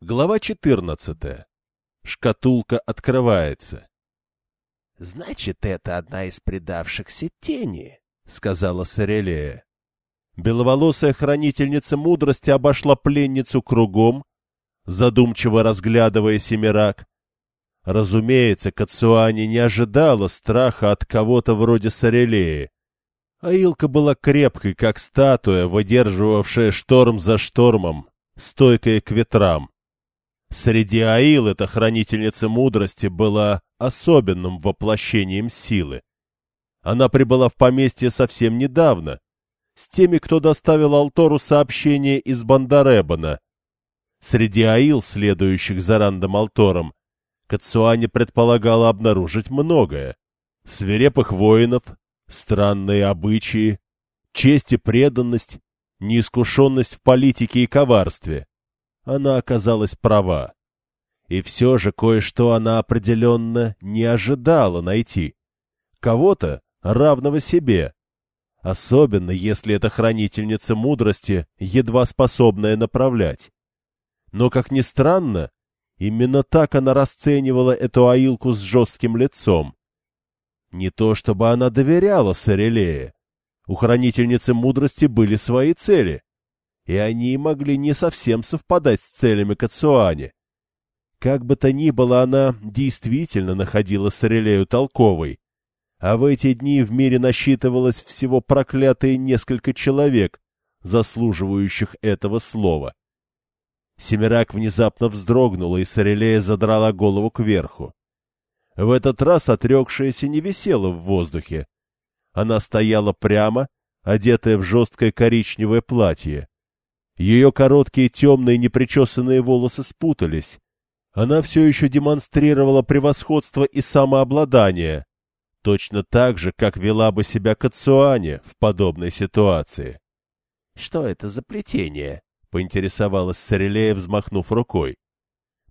Глава 14. Шкатулка открывается. «Значит, это одна из предавшихся тени», — сказала Сорелея. Беловолосая хранительница мудрости обошла пленницу кругом, задумчиво разглядывая семерак. Разумеется, Кацуани не ожидала страха от кого-то вроде Сорелеи. Аилка была крепкой, как статуя, выдерживавшая шторм за штормом, стойкая к ветрам. Среди Аил эта хранительница мудрости была особенным воплощением силы. Она прибыла в поместье совсем недавно, с теми, кто доставил Алтору сообщение из Бандаребана. Среди Аил, следующих за Рандом Алтором, Кацуане предполагала обнаружить многое. Свирепых воинов, странные обычаи, честь и преданность, неискушенность в политике и коварстве она оказалась права. И все же кое-что она определенно не ожидала найти. Кого-то, равного себе. Особенно, если это хранительница мудрости, едва способная направлять. Но, как ни странно, именно так она расценивала эту аилку с жестким лицом. Не то чтобы она доверяла Сорелее. У хранительницы мудрости были свои цели и они могли не совсем совпадать с целями Кацуани. Как бы то ни было, она действительно находила Сорелею толковой, а в эти дни в мире насчитывалось всего проклятые несколько человек, заслуживающих этого слова. Семирак внезапно вздрогнула, и Сорелея задрала голову кверху. В этот раз отрекшаяся не висела в воздухе. Она стояла прямо, одетая в жесткое коричневое платье. Ее короткие темные непричесанные волосы спутались. Она все еще демонстрировала превосходство и самообладание, точно так же, как вела бы себя Кацуане в подобной ситуации. — Что это за плетение? — поинтересовалась Сорелея, взмахнув рукой.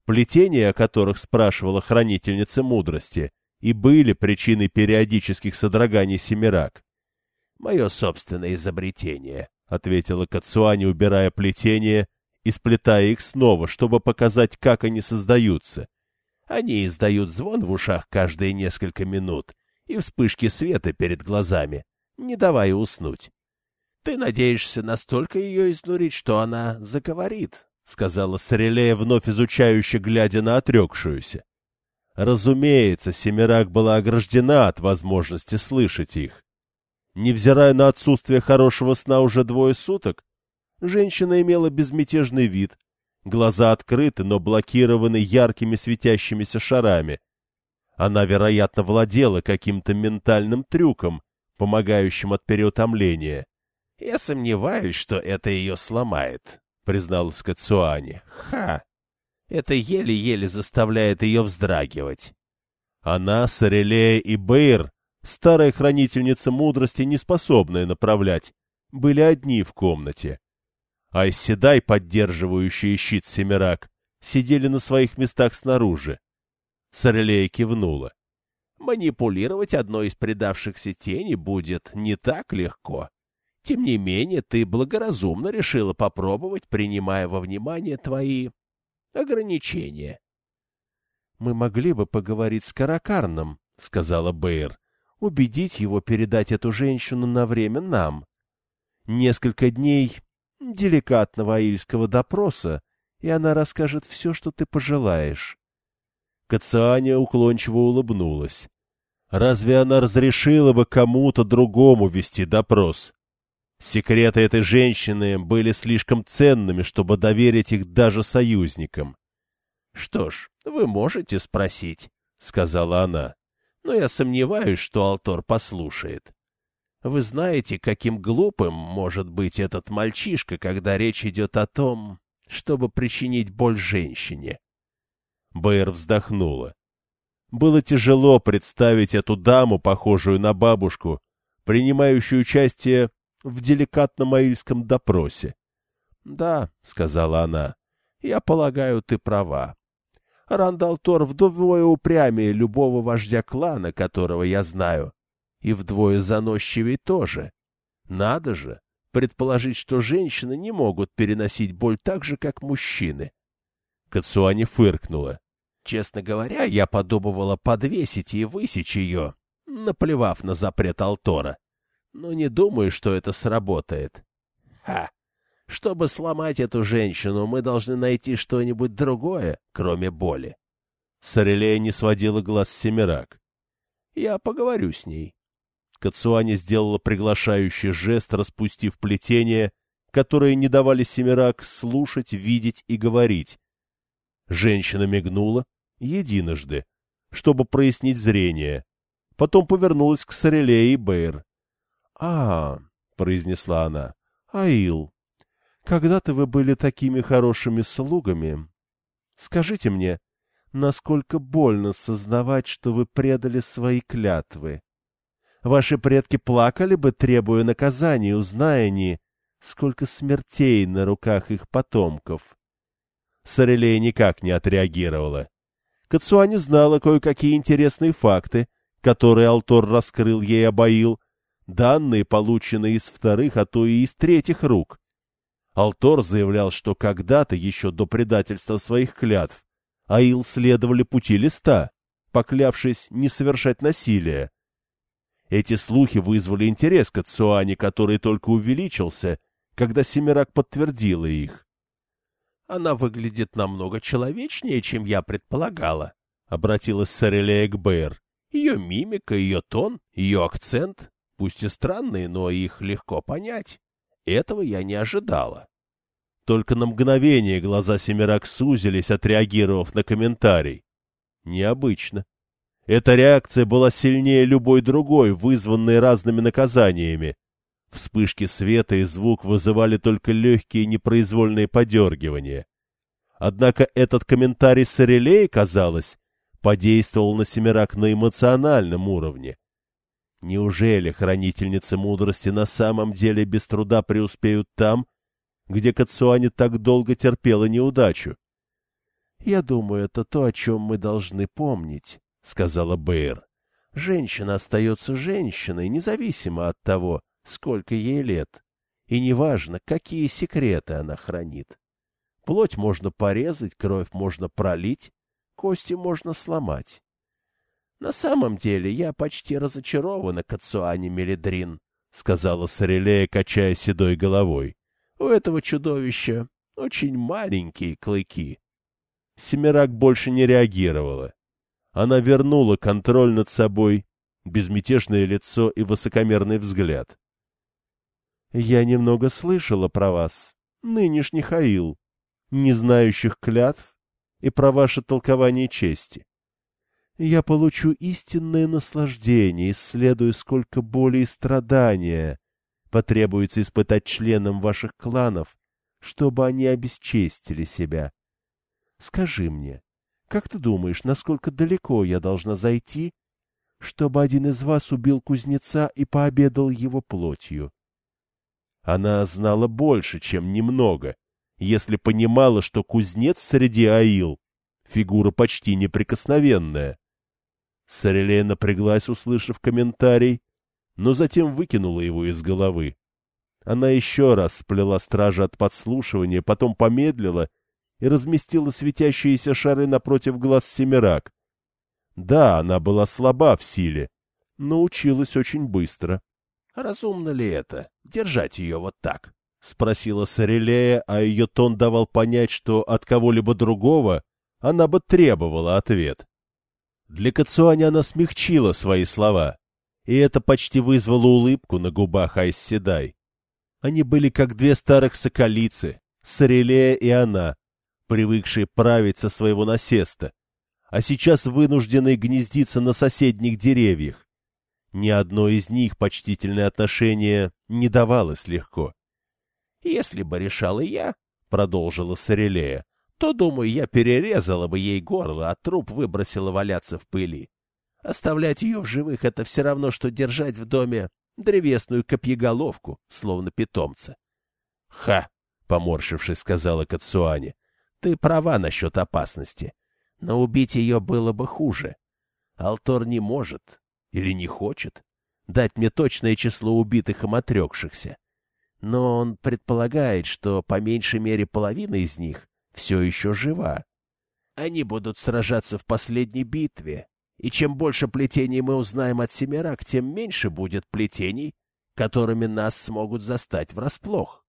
Плетения, о которых спрашивала хранительница мудрости, и были причиной периодических содроганий Семирак. — Мое собственное изобретение, — ответила Кацуани, убирая плетение и сплетая их снова, чтобы показать, как они создаются. Они издают звон в ушах каждые несколько минут и вспышки света перед глазами, не давая уснуть. Ты надеешься настолько ее изнурить, что она заговорит, — сказала Сорелея, вновь изучающе, глядя на отрекшуюся. Разумеется, Семирак была ограждена от возможности слышать их. Невзирая на отсутствие хорошего сна уже двое суток, женщина имела безмятежный вид, глаза открыты, но блокированы яркими светящимися шарами. Она, вероятно, владела каким-то ментальным трюком, помогающим от переутомления. — Я сомневаюсь, что это ее сломает, — призналась Кацуани. — Ха! Это еле-еле заставляет ее вздрагивать. Она, Сорелея и Бейр старая хранительница мудрости, не способная направлять, были одни в комнате. Айседай, поддерживающие щит Семирак, сидели на своих местах снаружи. Сорелея кивнула. Манипулировать одной из предавшихся тени будет не так легко. Тем не менее, ты благоразумно решила попробовать, принимая во внимание твои ограничения. — Мы могли бы поговорить с Каракарном, — сказала Бэйр убедить его передать эту женщину на время нам. Несколько дней деликатного аильского допроса, и она расскажет все, что ты пожелаешь. Кацианя уклончиво улыбнулась. Разве она разрешила бы кому-то другому вести допрос? Секреты этой женщины были слишком ценными, чтобы доверить их даже союзникам. — Что ж, вы можете спросить, — сказала она но я сомневаюсь, что Алтор послушает. Вы знаете, каким глупым может быть этот мальчишка, когда речь идет о том, чтобы причинить боль женщине. Бэйр вздохнула. Было тяжело представить эту даму, похожую на бабушку, принимающую участие в деликатном аильском допросе. — Да, — сказала она, — я полагаю, ты права. Рандалтор вдвое упрямее любого вождя клана, которого я знаю, и вдвое заносчивее тоже. Надо же предположить, что женщины не могут переносить боль так же, как мужчины. Кацуани фыркнула. Честно говоря, я подумывала подвесить и высечь ее, наплевав на запрет Алтора. Но не думаю, что это сработает. Ха! Чтобы сломать эту женщину, мы должны найти что-нибудь другое, кроме боли. Сорелея не сводила глаз Семирак. Я поговорю с ней. Кацуани сделала приглашающий жест, распустив плетение, которые не давали Семирак слушать, видеть и говорить. Женщина мигнула единожды, чтобы прояснить зрение. Потом повернулась к Сорелее и Бэйр. — А, — произнесла она, — Аил, когда-то вы были такими хорошими слугами. Скажите мне, насколько больно сознавать, что вы предали свои клятвы? Ваши предки плакали бы, требуя наказания, узная они, сколько смертей на руках их потомков. Сорелея никак не отреагировала. Кацуани знала кое-какие интересные факты, которые Алтор раскрыл ей обоил, данные, полученные из вторых, а то и из третьих рук. Алтор заявлял, что когда-то, еще до предательства своих клятв, Аил следовали пути листа, поклявшись не совершать насилия. Эти слухи вызвали интерес к Ацуане, который только увеличился, когда Семирак подтвердила их. Она выглядит намного человечнее, чем я предполагала, — обратилась Сорелея к Бэйр. Ее мимика, ее тон, ее акцент, пусть и странные, но их легко понять. Этого я не ожидала. Только на мгновение глаза Семирак сузились, отреагировав на комментарий. Необычно. Эта реакция была сильнее любой другой, вызванной разными наказаниями. Вспышки света и звук вызывали только легкие непроизвольные подергивания. Однако этот комментарий Сорелей, казалось, подействовал на Семирак на эмоциональном уровне. Неужели хранительницы мудрости на самом деле без труда преуспеют там, где Кацуани так долго терпела неудачу? — Я думаю, это то, о чем мы должны помнить, — сказала Бэйр. — Женщина остается женщиной, независимо от того, сколько ей лет, и неважно, какие секреты она хранит. Плоть можно порезать, кровь можно пролить, кости можно сломать. На самом деле я почти разочарована Кацуани Мелидрин, — сказала Сорелея, качая седой головой. — У этого чудовища очень маленькие клыки. Семирак больше не реагировала. Она вернула контроль над собой, безмятежное лицо и высокомерный взгляд. Я немного слышала про вас, нынешних Аил, не знающих клятв и про ваше толкование чести. Я получу истинное наслаждение, исследуя, сколько боли и страдания потребуется испытать членам ваших кланов, чтобы они обесчестили себя. Скажи мне, как ты думаешь, насколько далеко я должна зайти, чтобы один из вас убил кузнеца и пообедал его плотью? Она знала больше, чем немного, если понимала, что кузнец среди аил — фигура почти неприкосновенная. Сорелея напряглась, услышав комментарий, но затем выкинула его из головы. Она еще раз сплела стража от подслушивания, потом помедлила и разместила светящиеся шары напротив глаз Семирак. Да, она была слаба в силе, но училась очень быстро. Разумно ли это, держать ее вот так? — спросила Сорелея, а ее тон давал понять, что от кого-либо другого она бы требовала ответ. Для Кацуани она смягчила свои слова, и это почти вызвало улыбку на губах Айсседай. Они были как две старых соколицы, Сорелея и она, привыкшие править со своего насеста, а сейчас вынужденные гнездиться на соседних деревьях. Ни одно из них почтительное отношение не давалось легко. — Если бы решала я, — продолжила Сорелея, — то, думаю, я перерезала бы ей горло, а труп выбросила валяться в пыли. Оставлять ее в живых — это все равно, что держать в доме древесную копьеголовку, словно питомца. — Ха! — поморщившись, сказала Кацуане. — Ты права насчет опасности. Но убить ее было бы хуже. Алтор не может, или не хочет дать мне точное число убитых и матрекшихся. Но он предполагает, что по меньшей мере половина из них все еще жива Они будут сражаться в последней битве, и чем больше плетений мы узнаем от Семирак, тем меньше будет плетений, которыми нас смогут застать врасплох.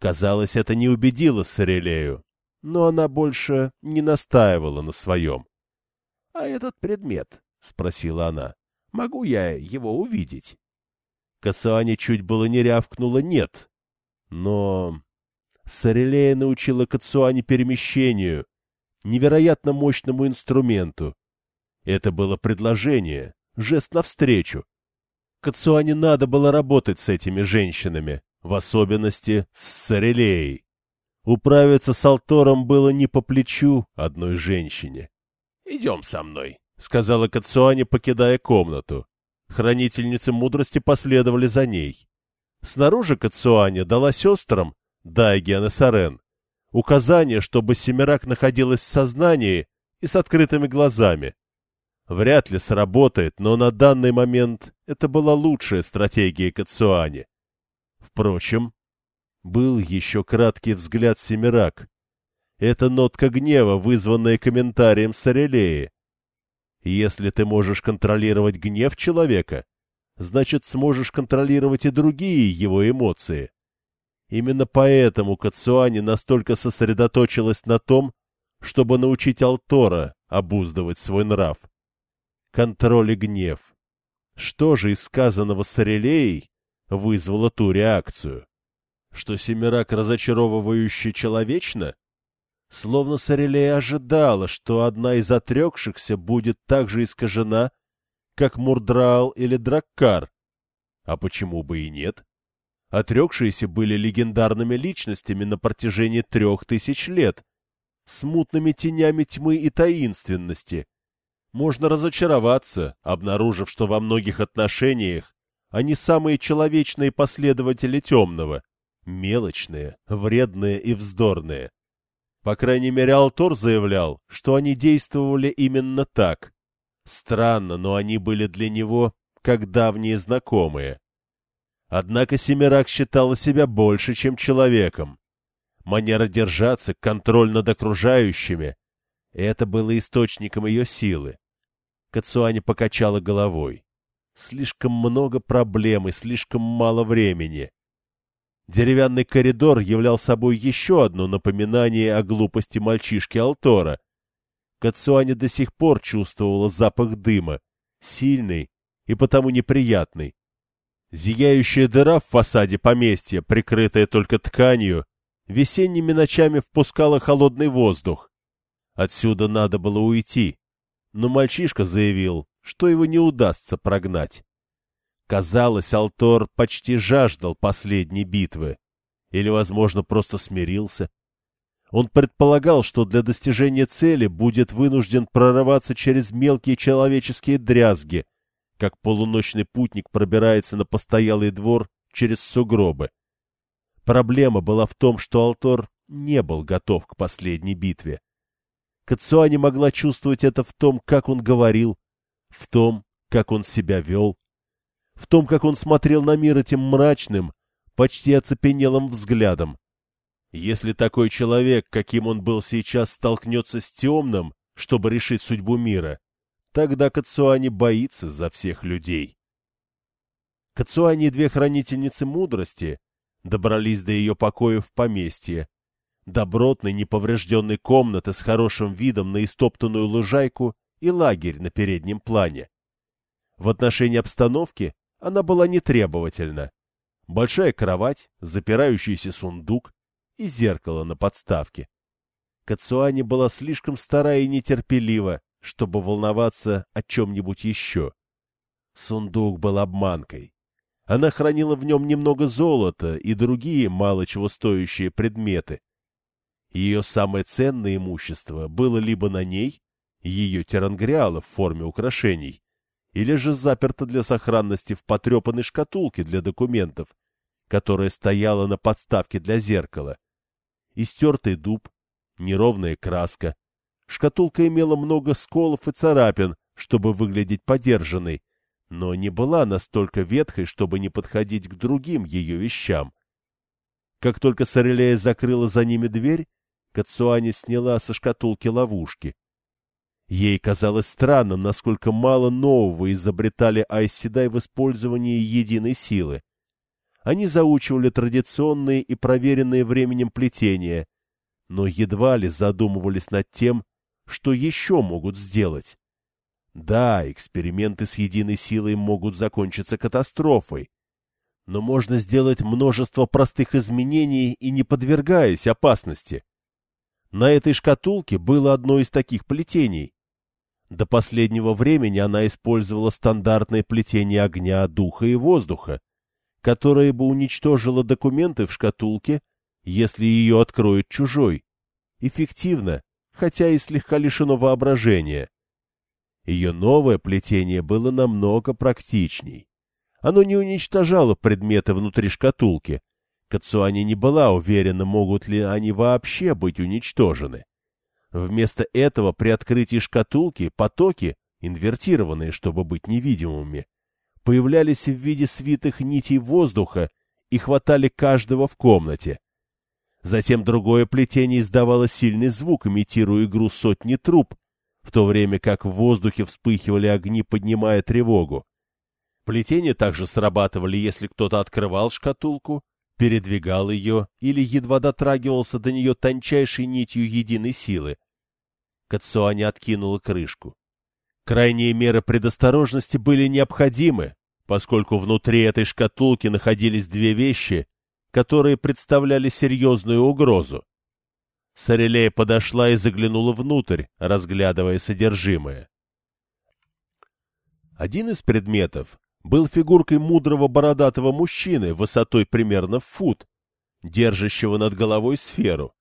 Казалось, это не убедило Сорелею, но она больше не настаивала на своем. — А этот предмет, — спросила она, — могу я его увидеть? Касуане чуть было не рявкнула «нет», но... Сорелея научила Кацуане перемещению, невероятно мощному инструменту. Это было предложение, жест навстречу. Кацуане надо было работать с этими женщинами, в особенности с Сорелеей. Управиться с Алтором было не по плечу одной женщине. — Идем со мной, — сказала Кацуане, покидая комнату. Хранительницы мудрости последовали за ней. Снаружи Кацуане дала сестрам, Дайген и Сарен, указание, чтобы Семирак находилась в сознании и с открытыми глазами. Вряд ли сработает, но на данный момент это была лучшая стратегия Кацуани. Впрочем, был еще краткий взгляд Семирак. Это нотка гнева, вызванная комментарием Сорелеи. Если ты можешь контролировать гнев человека, значит, сможешь контролировать и другие его эмоции. Именно поэтому Кацуани настолько сосредоточилась на том, чтобы научить Алтора обуздывать свой нрав. Контроль и гнев. Что же из сказанного с Орелеей вызвало ту реакцию? Что Семирак разочаровывающе человечно? Словно Сорелея ожидала, что одна из отрекшихся будет так же искажена, как Мурдраал или Драккар. А почему бы и нет? Отрекшиеся были легендарными личностями на протяжении трех тысяч лет, смутными тенями тьмы и таинственности. Можно разочароваться, обнаружив, что во многих отношениях они самые человечные последователи темного, мелочные, вредные и вздорные. По крайней мере, Алтор заявлял, что они действовали именно так. Странно, но они были для него как давние знакомые. Однако Семирак считала себя больше, чем человеком. Манера держаться, контроль над окружающими — это было источником ее силы. Кацуани покачала головой. Слишком много проблем и слишком мало времени. Деревянный коридор являл собой еще одно напоминание о глупости мальчишки Алтора. Кацуани до сих пор чувствовала запах дыма, сильный и потому неприятный. Зияющая дыра в фасаде поместья, прикрытая только тканью, весенними ночами впускала холодный воздух. Отсюда надо было уйти, но мальчишка заявил, что его не удастся прогнать. Казалось, Алтор почти жаждал последней битвы. Или, возможно, просто смирился. Он предполагал, что для достижения цели будет вынужден прорываться через мелкие человеческие дрязги, как полуночный путник пробирается на постоялый двор через сугробы. Проблема была в том, что Алтор не был готов к последней битве. Кацуани могла чувствовать это в том, как он говорил, в том, как он себя вел, в том, как он смотрел на мир этим мрачным, почти оцепенелым взглядом. Если такой человек, каким он был сейчас, столкнется с темным, чтобы решить судьбу мира, Тогда Кацуани боится за всех людей. Кацуани и две хранительницы мудрости добрались до ее покоя в поместье, добротной неповрежденной комнаты с хорошим видом на истоптанную лужайку и лагерь на переднем плане. В отношении обстановки она была нетребовательна. Большая кровать, запирающийся сундук и зеркало на подставке. Кацуани была слишком стара и нетерпелива, чтобы волноваться о чем-нибудь еще. Сундук был обманкой. Она хранила в нем немного золота и другие мало чего стоящие предметы. Ее самое ценное имущество было либо на ней, ее терангриала в форме украшений, или же заперто для сохранности в потрепанной шкатулке для документов, которая стояла на подставке для зеркала. Истертый дуб, неровная краска, Шкатулка имела много сколов и царапин, чтобы выглядеть подержанной, но не была настолько ветхой, чтобы не подходить к другим ее вещам. Как только Сорелея закрыла за ними дверь, Кацуани сняла со шкатулки ловушки. Ей казалось странным, насколько мало нового изобретали Айсседай в использовании единой силы. Они заучивали традиционные и проверенные временем плетения, но едва ли задумывались над тем, что еще могут сделать. Да, эксперименты с единой силой могут закончиться катастрофой, но можно сделать множество простых изменений и не подвергаясь опасности. На этой шкатулке было одно из таких плетений. До последнего времени она использовала стандартное плетение огня, духа и воздуха, которое бы уничтожило документы в шкатулке, если ее откроет чужой. Эффективно, хотя и слегка лишено воображения. Ее новое плетение было намного практичней. Оно не уничтожало предметы внутри шкатулки. Кацуани не была уверена, могут ли они вообще быть уничтожены. Вместо этого при открытии шкатулки потоки, инвертированные, чтобы быть невидимыми, появлялись в виде свитых нитей воздуха и хватали каждого в комнате. Затем другое плетение издавало сильный звук, имитируя игру сотни труб, в то время как в воздухе вспыхивали огни, поднимая тревогу. Плетения также срабатывали, если кто-то открывал шкатулку, передвигал ее или едва дотрагивался до нее тончайшей нитью единой силы. Кацуани откинула крышку. Крайние меры предосторожности были необходимы, поскольку внутри этой шкатулки находились две вещи, которые представляли серьезную угрозу. Сорелея подошла и заглянула внутрь, разглядывая содержимое. Один из предметов был фигуркой мудрого бородатого мужчины высотой примерно в фут, держащего над головой сферу.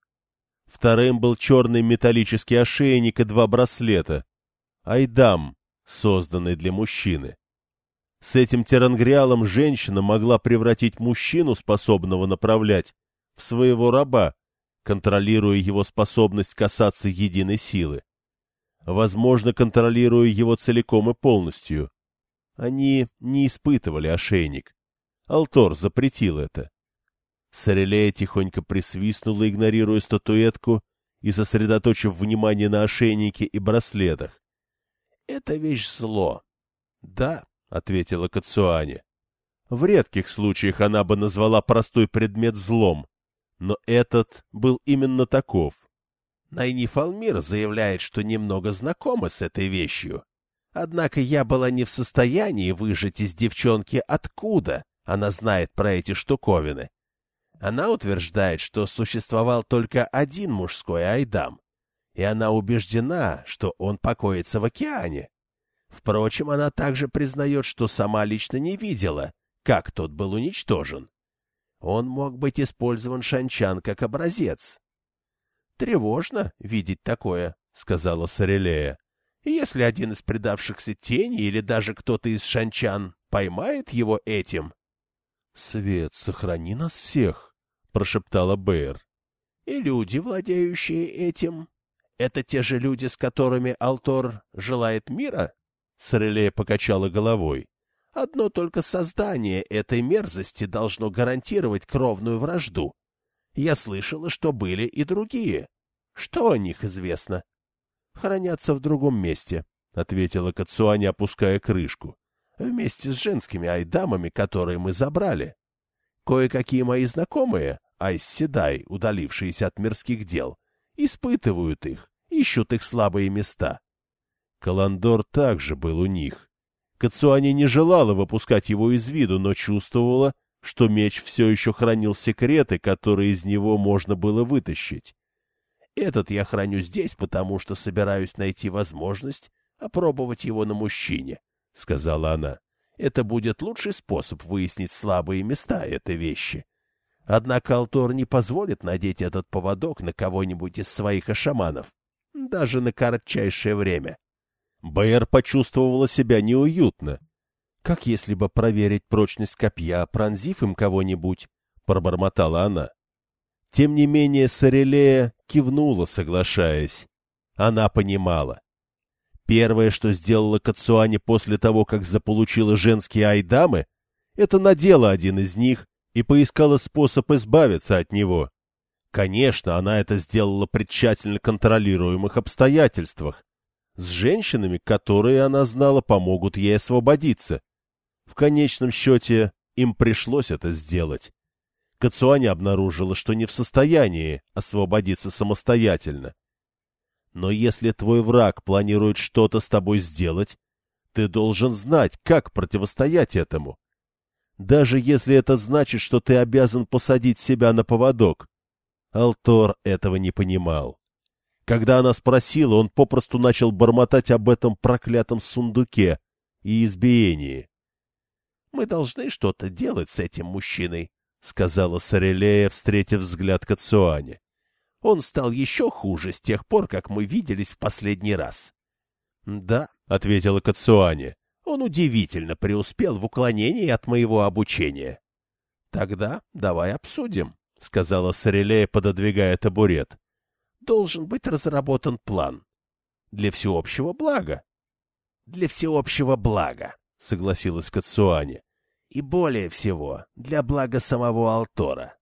Вторым был черный металлический ошейник и два браслета. Айдам, созданный для мужчины. С этим терангриалом женщина могла превратить мужчину, способного направлять, в своего раба, контролируя его способность касаться единой силы. Возможно, контролируя его целиком и полностью. Они не испытывали ошейник. Алтор запретил это. Сорелея тихонько присвистнула, игнорируя статуэтку и сосредоточив внимание на ошейнике и браслетах. — Это вещь зло. — Да, — ответила Кацуане. В редких случаях она бы назвала простой предмет злом, но этот был именно таков. Найниф Алмир заявляет, что немного знакома с этой вещью. Однако я была не в состоянии выжать из девчонки, откуда она знает про эти штуковины. Она утверждает, что существовал только один мужской Айдам, и она убеждена, что он покоится в океане. Впрочем, она также признает, что сама лично не видела, как тот был уничтожен. Он мог быть использован Шанчан как образец. — Тревожно видеть такое, — сказала Сорелея. Если один из предавшихся тени или даже кто-то из шанчан поймает его этим... — Свет, сохрани нас всех, — прошептала Бэйр. — И люди, владеющие этим... Это те же люди, с которыми Алтор желает мира? Сорелея покачала головой. Одно только создание этой мерзости должно гарантировать кровную вражду. Я слышала, что были и другие. Что о них известно? хранятся в другом месте, — ответила Кацуани, опуская крышку. — Вместе с женскими айдамами, которые мы забрали. Кое-какие мои знакомые, айсседай, удалившиеся от мирских дел, испытывают их, ищут их слабые места. Каландор также был у них. Кацуани не желала выпускать его из виду, но чувствовала, что меч все еще хранил секреты, которые из него можно было вытащить. Этот я храню здесь, потому что собираюсь найти возможность опробовать его на мужчине, — сказала она. Это будет лучший способ выяснить слабые места этой вещи. Однако Алтор не позволит надеть этот поводок на кого-нибудь из своих ашаманов, даже на кратчайшее время. Бэйр почувствовала себя неуютно. Как если бы проверить прочность копья, пронзив им кого-нибудь, — пробормотала она. Тем не менее Сорелея кивнула, соглашаясь. Она понимала. Первое, что сделала Кацуани после того, как заполучила женские айдамы, это надела один из них и поискала способ избавиться от него. Конечно, она это сделала при тщательно контролируемых обстоятельствах, с женщинами, которые она знала помогут ей освободиться. В конечном счете им пришлось это сделать. Кацуани обнаружила, что не в состоянии освободиться самостоятельно. Но если твой враг планирует что-то с тобой сделать, ты должен знать, как противостоять этому. Даже если это значит, что ты обязан посадить себя на поводок. Алтор этого не понимал. Когда она спросила, он попросту начал бормотать об этом проклятом сундуке и избиении. — Мы должны что-то делать с этим мужчиной, — сказала Сорелея, встретив взгляд Кацуани. — Он стал еще хуже с тех пор, как мы виделись в последний раз. — Да, — ответила Кацуани. — Он удивительно преуспел в уклонении от моего обучения. — Тогда давай обсудим, — сказала Сорелея, пододвигая табурет должен быть разработан план. Для всеобщего блага. — Для всеобщего блага, — согласилась Кацуани. — И более всего, для блага самого Алтора.